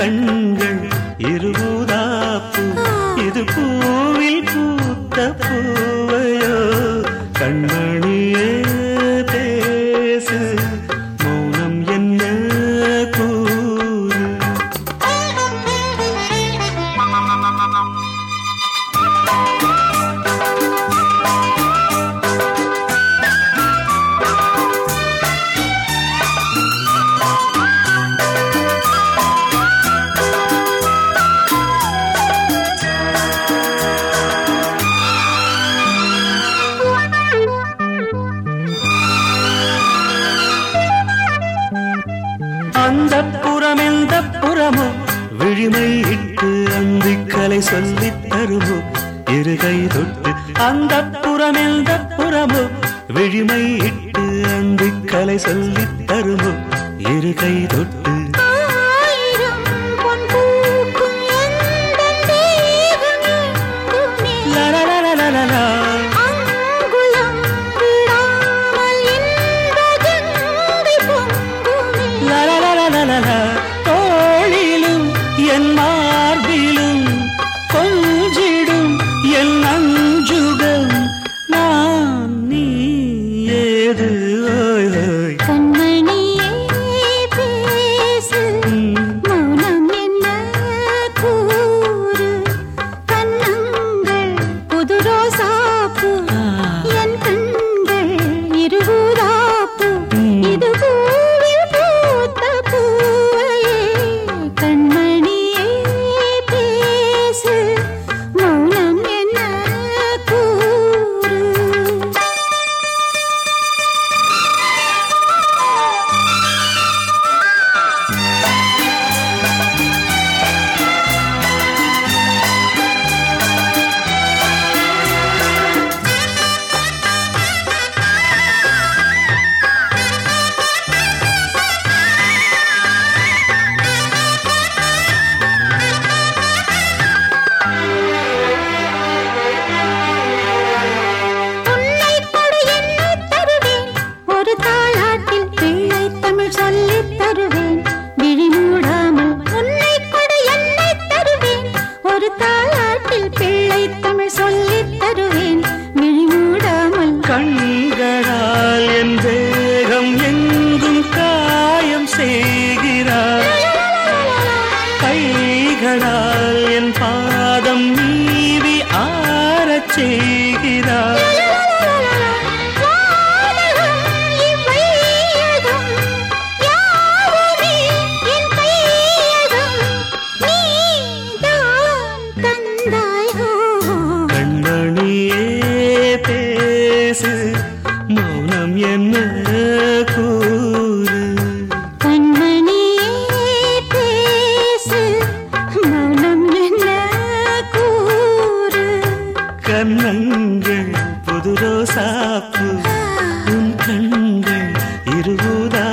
கண் அந்த புறம் எந்த புறமும் விழிமை இட்டு அந்திக்கலை சொல்லி தருமோ? இருகை தொட்டு அந்த புறம் எந்த புறமும் விழிமை இட்டு அந்திக்கலை சொல்லி தருமோ? இருகை தொட்டு சொல்லித் தருவேன். விழிமூடாமல் கண்களால் என் தேகம் எங்கும் காயம் செய்கிறார். கைகளால் என் பாதம் நீவி ஆரச் செய்ய மனம் என்ன கூறு? கண்ணங்கள் புது ரோசாப்பு உன் கண்கள் இருபுதா